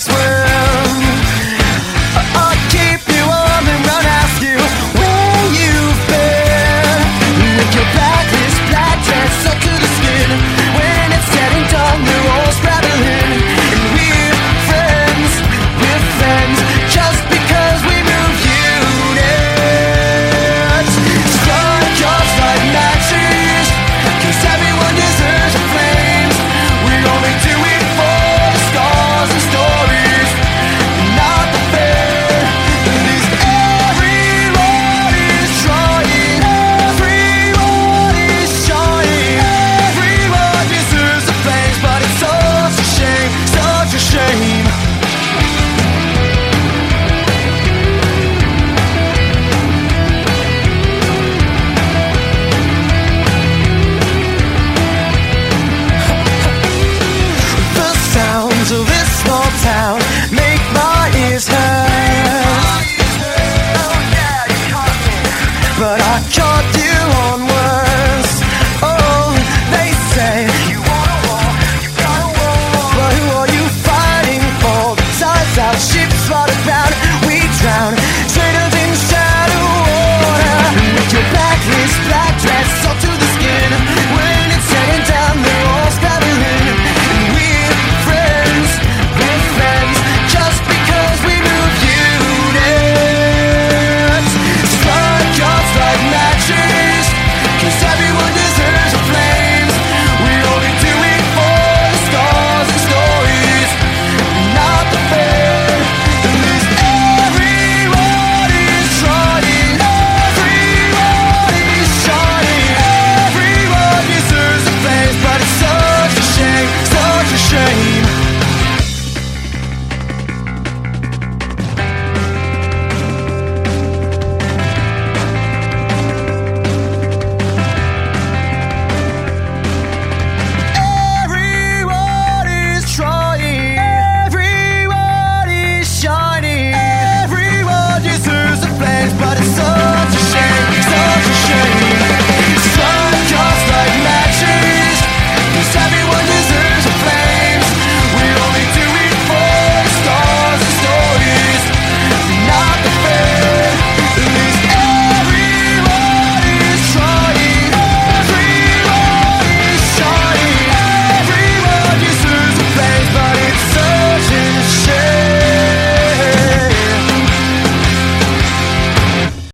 swear.